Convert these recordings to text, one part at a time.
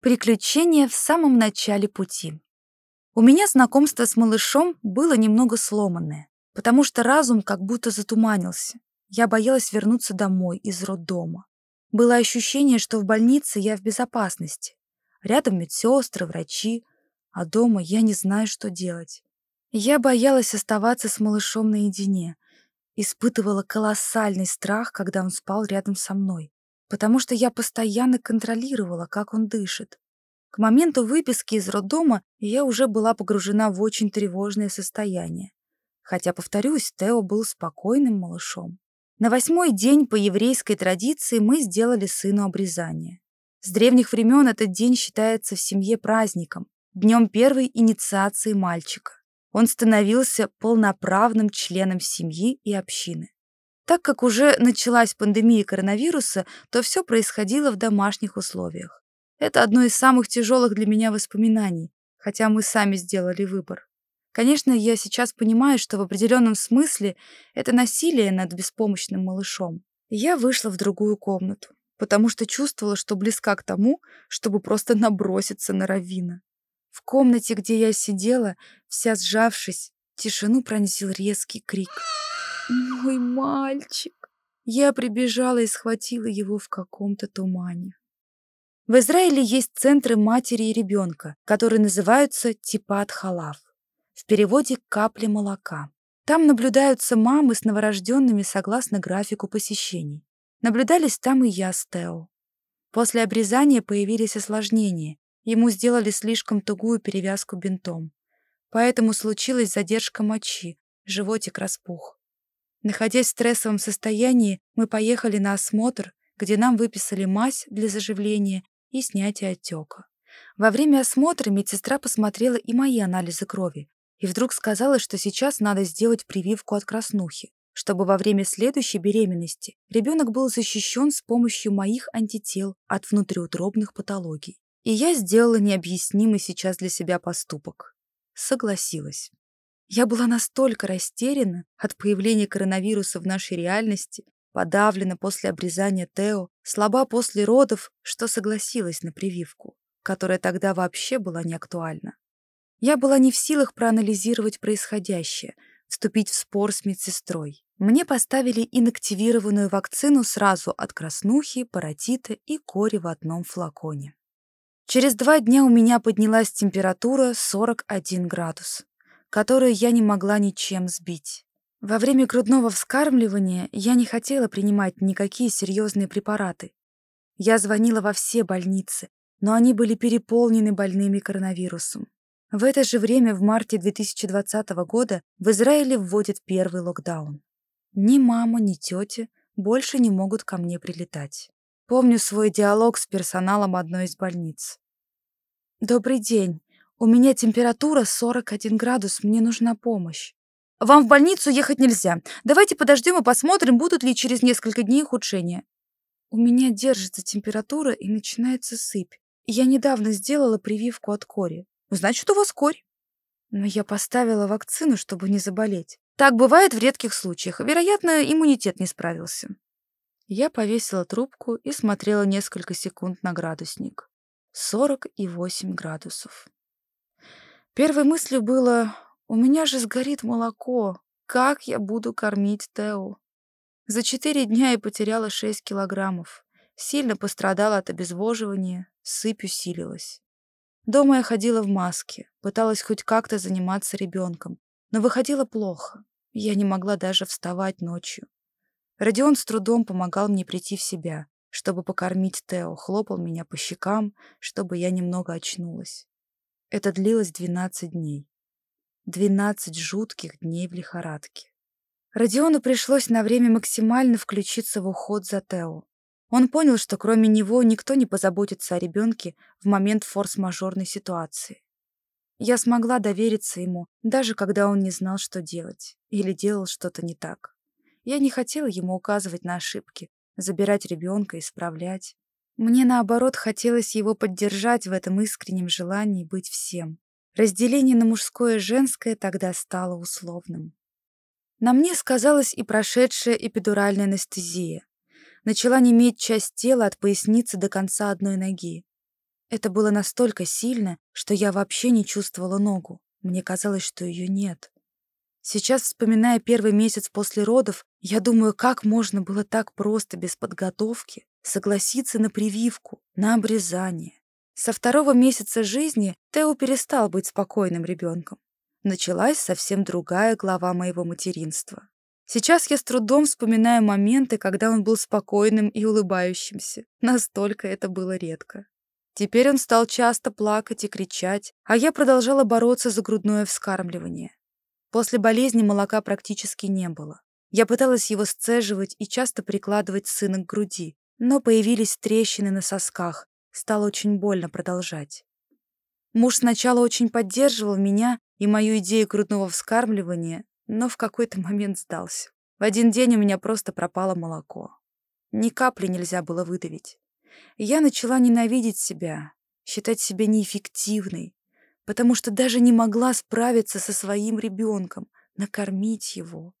Приключения в самом начале пути. У меня знакомство с малышом было немного сломанное, потому что разум как будто затуманился. Я боялась вернуться домой из роддома. Было ощущение, что в больнице я в безопасности. Рядом медсестры, врачи, а дома я не знаю, что делать. Я боялась оставаться с малышом наедине, испытывала колоссальный страх, когда он спал рядом со мной потому что я постоянно контролировала, как он дышит. К моменту выписки из роддома я уже была погружена в очень тревожное состояние. Хотя, повторюсь, Тео был спокойным малышом. На восьмой день по еврейской традиции мы сделали сыну обрезание. С древних времен этот день считается в семье праздником, днем первой инициации мальчика. Он становился полноправным членом семьи и общины. Так как уже началась пандемия коронавируса, то все происходило в домашних условиях. Это одно из самых тяжелых для меня воспоминаний, хотя мы сами сделали выбор. Конечно, я сейчас понимаю, что в определенном смысле это насилие над беспомощным малышом. Я вышла в другую комнату, потому что чувствовала, что близка к тому, чтобы просто наброситься на Равина. В комнате, где я сидела, вся сжавшись, тишину пронзил резкий крик. Мой мальчик. Я прибежала и схватила его в каком-то тумане. В Израиле есть центры матери и ребенка, которые называются Типат Халав. В переводе «капли молока». Там наблюдаются мамы с новорожденными согласно графику посещений. Наблюдались там и я с Тео. После обрезания появились осложнения. Ему сделали слишком тугую перевязку бинтом. Поэтому случилась задержка мочи, животик распух. Находясь в стрессовом состоянии, мы поехали на осмотр, где нам выписали мазь для заживления и снятия отека. Во время осмотра медсестра посмотрела и мои анализы крови и вдруг сказала, что сейчас надо сделать прививку от краснухи, чтобы во время следующей беременности ребенок был защищен с помощью моих антител от внутриутробных патологий. И я сделала необъяснимый сейчас для себя поступок. Согласилась. Я была настолько растеряна от появления коронавируса в нашей реальности, подавлена после обрезания Тео, слаба после родов, что согласилась на прививку, которая тогда вообще была не актуальна. Я была не в силах проанализировать происходящее, вступить в спор с медсестрой. Мне поставили инактивированную вакцину сразу от краснухи, паротита и кори в одном флаконе. Через два дня у меня поднялась температура 41 градус которую я не могла ничем сбить. Во время грудного вскармливания я не хотела принимать никакие серьезные препараты. Я звонила во все больницы, но они были переполнены больными коронавирусом. В это же время, в марте 2020 года, в Израиле вводят первый локдаун. Ни мама, ни тетя больше не могут ко мне прилетать. Помню свой диалог с персоналом одной из больниц. «Добрый день. У меня температура 41 градус, мне нужна помощь. Вам в больницу ехать нельзя. Давайте подождем и посмотрим, будут ли через несколько дней ухудшения. У меня держится температура и начинается сыпь. Я недавно сделала прививку от кори. Значит, у вас корь. Но я поставила вакцину, чтобы не заболеть. Так бывает в редких случаях. Вероятно, иммунитет не справился. Я повесила трубку и смотрела несколько секунд на градусник. 48 градусов. Первой мыслью было «У меня же сгорит молоко. Как я буду кормить Тео?» За четыре дня я потеряла шесть килограммов. Сильно пострадала от обезвоживания, сыпь усилилась. Дома я ходила в маске, пыталась хоть как-то заниматься ребенком, но выходило плохо. Я не могла даже вставать ночью. Родион с трудом помогал мне прийти в себя, чтобы покормить Тео, хлопал меня по щекам, чтобы я немного очнулась. Это длилось 12 дней. 12 жутких дней в лихорадке. Родиону пришлось на время максимально включиться в уход за Тео. Он понял, что кроме него никто не позаботится о ребенке в момент форс-мажорной ситуации. Я смогла довериться ему, даже когда он не знал, что делать, или делал что-то не так. Я не хотела ему указывать на ошибки, забирать ребенка, исправлять. Мне, наоборот, хотелось его поддержать в этом искреннем желании быть всем. Разделение на мужское и женское тогда стало условным. На мне сказалась и прошедшая эпидуральная анестезия. Начала неметь часть тела от поясницы до конца одной ноги. Это было настолько сильно, что я вообще не чувствовала ногу. Мне казалось, что ее нет. Сейчас, вспоминая первый месяц после родов, я думаю, как можно было так просто, без подготовки, согласиться на прививку, на обрезание. Со второго месяца жизни Тео перестал быть спокойным ребенком. Началась совсем другая глава моего материнства. Сейчас я с трудом вспоминаю моменты, когда он был спокойным и улыбающимся. Настолько это было редко. Теперь он стал часто плакать и кричать, а я продолжала бороться за грудное вскармливание. После болезни молока практически не было. Я пыталась его сцеживать и часто прикладывать сына к груди, но появились трещины на сосках, стало очень больно продолжать. Муж сначала очень поддерживал меня и мою идею грудного вскармливания, но в какой-то момент сдался. В один день у меня просто пропало молоко. Ни капли нельзя было выдавить. Я начала ненавидеть себя, считать себя неэффективной, потому что даже не могла справиться со своим ребенком, накормить его.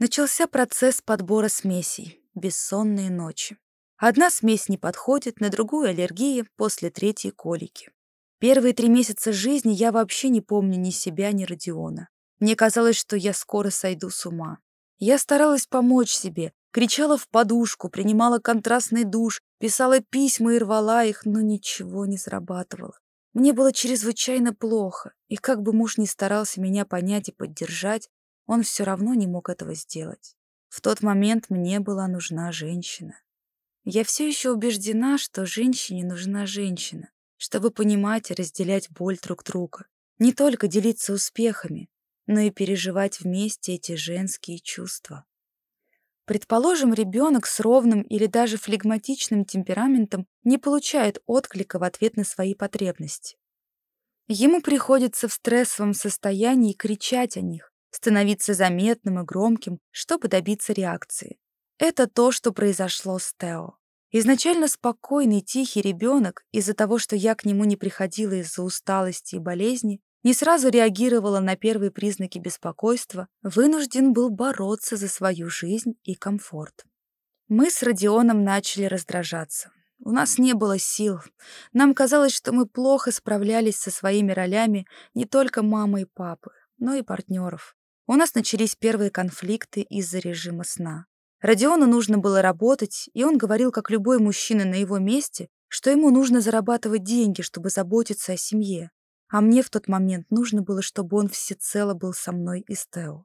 Начался процесс подбора смесей, бессонные ночи. Одна смесь не подходит, на другую аллергия, после третьей колики. Первые три месяца жизни я вообще не помню ни себя, ни Родиона. Мне казалось, что я скоро сойду с ума. Я старалась помочь себе, кричала в подушку, принимала контрастный душ, писала письма и рвала их, но ничего не срабатывало. Мне было чрезвычайно плохо, и как бы муж ни старался меня понять и поддержать, он все равно не мог этого сделать. В тот момент мне была нужна женщина. Я все еще убеждена, что женщине нужна женщина, чтобы понимать и разделять боль друг друга. Не только делиться успехами, но и переживать вместе эти женские чувства. Предположим, ребенок с ровным или даже флегматичным темпераментом не получает отклика в ответ на свои потребности. Ему приходится в стрессовом состоянии кричать о них, становиться заметным и громким, чтобы добиться реакции. Это то, что произошло с Тео. Изначально спокойный, тихий ребенок, из-за того, что я к нему не приходила из-за усталости и болезни, не сразу реагировала на первые признаки беспокойства, вынужден был бороться за свою жизнь и комфорт. Мы с Родионом начали раздражаться. У нас не было сил. Нам казалось, что мы плохо справлялись со своими ролями не только мамы и папы, но и партнеров. У нас начались первые конфликты из-за режима сна. Родиону нужно было работать, и он говорил, как любой мужчина на его месте, что ему нужно зарабатывать деньги, чтобы заботиться о семье. А мне в тот момент нужно было, чтобы он всецело был со мной и Стео.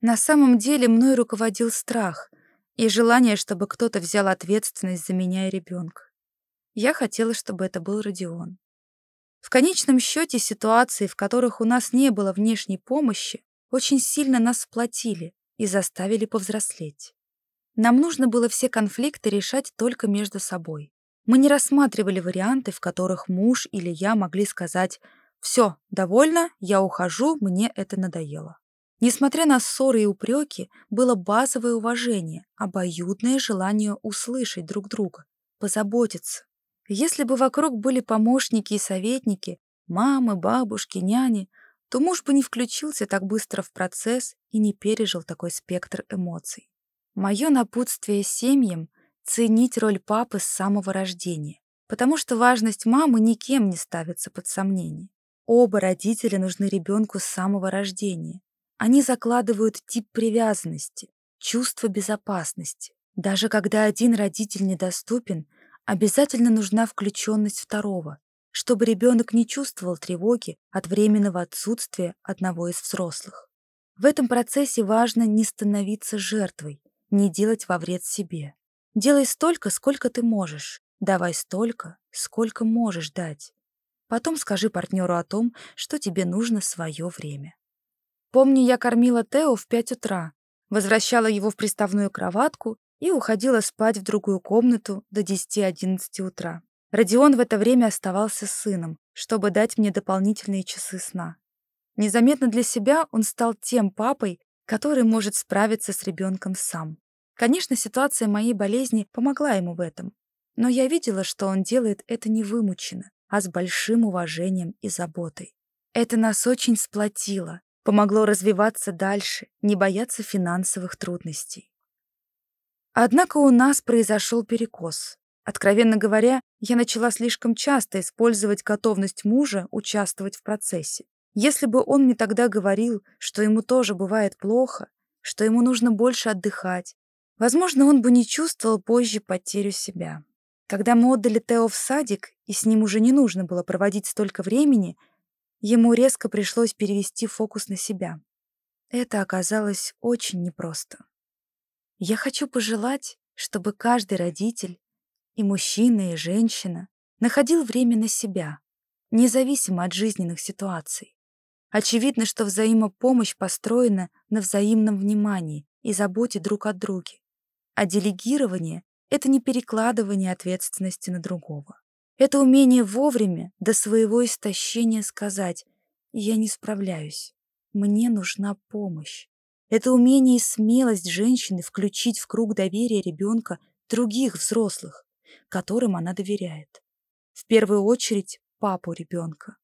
На самом деле мной руководил страх и желание, чтобы кто-то взял ответственность за меня и ребенка. Я хотела, чтобы это был Родион. В конечном счете ситуации, в которых у нас не было внешней помощи, очень сильно нас сплотили и заставили повзрослеть. Нам нужно было все конфликты решать только между собой. Мы не рассматривали варианты, в которых муж или я могли сказать все, довольно, я ухожу, мне это надоело. Несмотря на ссоры и упреки, было базовое уважение, обоюдное желание услышать друг друга, позаботиться. Если бы вокруг были помощники и советники, мамы, бабушки, няни, то муж бы не включился так быстро в процесс и не пережил такой спектр эмоций. Мое напутствие семьям — ценить роль папы с самого рождения, потому что важность мамы никем не ставится под сомнение. Оба родителя нужны ребенку с самого рождения. Они закладывают тип привязанности, чувство безопасности. Даже когда один родитель недоступен, обязательно нужна включенность второго, чтобы ребенок не чувствовал тревоги от временного отсутствия одного из взрослых. В этом процессе важно не становиться жертвой, не делать во вред себе. Делай столько, сколько ты можешь, давай столько, сколько можешь дать. Потом скажи партнеру о том, что тебе нужно свое время. Помню, я кормила Тео в пять утра, возвращала его в приставную кроватку и уходила спать в другую комнату до 10-11 утра. Родион в это время оставался сыном, чтобы дать мне дополнительные часы сна. Незаметно для себя он стал тем папой, который может справиться с ребенком сам. Конечно, ситуация моей болезни помогла ему в этом, но я видела, что он делает это невымученно, а с большим уважением и заботой. Это нас очень сплотило, помогло развиваться дальше, не бояться финансовых трудностей. Однако у нас произошел перекос. Откровенно говоря, я начала слишком часто использовать готовность мужа участвовать в процессе. Если бы он мне тогда говорил, что ему тоже бывает плохо, что ему нужно больше отдыхать, возможно, он бы не чувствовал позже потерю себя. Когда мы отдали Тео в садик, и с ним уже не нужно было проводить столько времени, ему резко пришлось перевести фокус на себя. Это оказалось очень непросто. Я хочу пожелать, чтобы каждый родитель, и мужчина, и женщина, находил время на себя, независимо от жизненных ситуаций. Очевидно, что взаимопомощь построена на взаимном внимании и заботе друг о друге. А делегирование — это не перекладывание ответственности на другого. Это умение вовремя до своего истощения сказать «я не справляюсь, мне нужна помощь». Это умение и смелость женщины включить в круг доверия ребенка других взрослых, которым она доверяет. В первую очередь папу ребенка.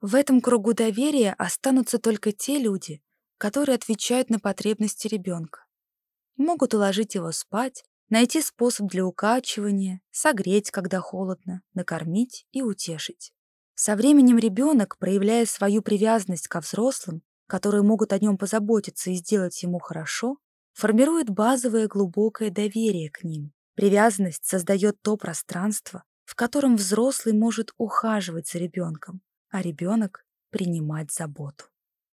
В этом кругу доверия останутся только те люди, которые отвечают на потребности ребенка. Могут уложить его спать, найти способ для укачивания, согреть, когда холодно, накормить и утешить. Со временем ребенок, проявляя свою привязанность ко взрослым, которые могут о нем позаботиться и сделать ему хорошо, формирует базовое глубокое доверие к ним. Привязанность создает то пространство, в котором взрослый может ухаживать за ребенком, а ребенок принимать заботу.